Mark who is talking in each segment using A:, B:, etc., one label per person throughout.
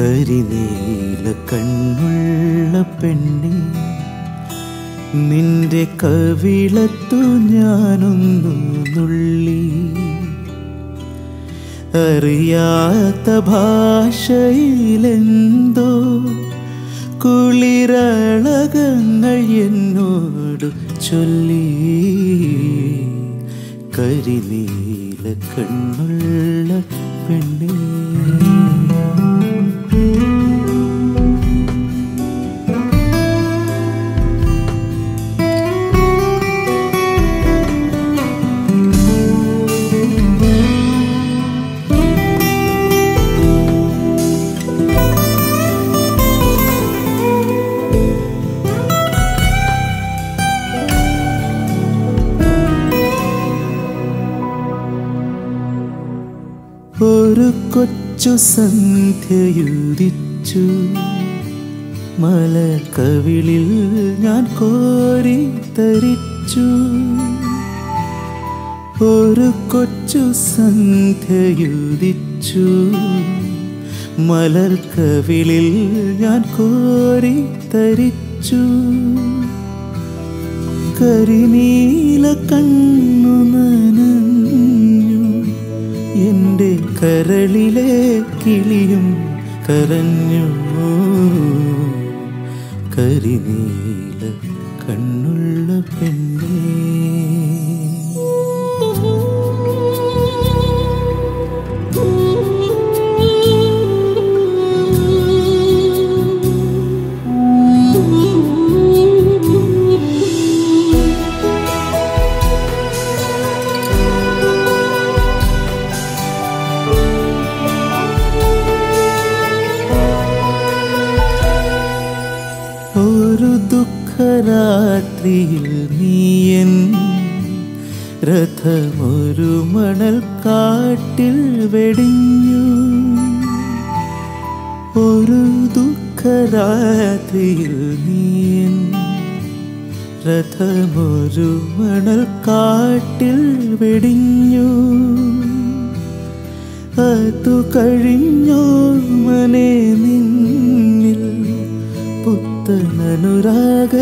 A: കരിനീല കണ്ണുള്ള പെണ്ണി നിന്റെ കവിളത്തു ഞാനൊന്നു നുള്ളി. അറിയാത്ത ഭാഷയിലെന്തോ കുളിരളകങ്ങൾ എന്നോട് ചൊല്ലി. കരിനീല കണ്ണുള്ള പെണ്ണേ ഒരു കൊച്ചു സന്ധ്യയുദിച്ചു. മലക്കവിളിൽ ഞാൻ കോരി തരിച്ചു. ഒരു കൊച്ചു സന്ധ്യയുദിച്ചു. മലർക്കവിളിൽ ഞാൻ കോരി തരിച്ചു. കരിനീല കണ്ണു നനഞ്ഞു എന്റെ കരളിലെ കിളിയും കരഞ്ഞു കരിനീല കണ്ണുള്ള പെണ്ണേ. ഒരു ദുഃഖരാത്രിയിൽ നീയൻ രഥമൊരു മണൽ കാട്ടിൽ വെടിഞ്ഞു. ഒരു ദുഃഖരാത്രിയിൽ നീയൻ രഥമൊരു മണൽ കാട്ടിൽ വെടിഞ്ഞു. അതു കഴിഞ്ഞോ മനെ നിന്നിൽ പുത്തനനുരാഗ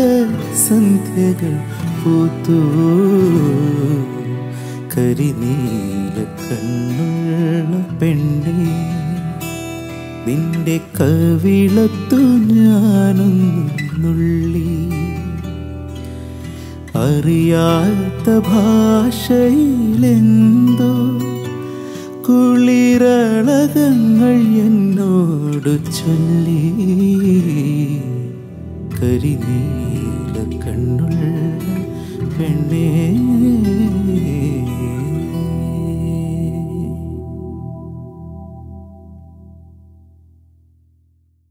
A: സന്ധ്യകൾ പൂത്തു. കരിനീല കണ്ണുള്ള പെണ്ണി നിന്റെ കവിളത്തു ഞാനൊന്നുള്ളി അറിയാത്ത ഭാഷയിലെന്തോ കുളിരളകങ്ങൾ എന്നോട് ചൊല്ലി. കരിനീല കണ്ണുള്ള പെണ്ണേ.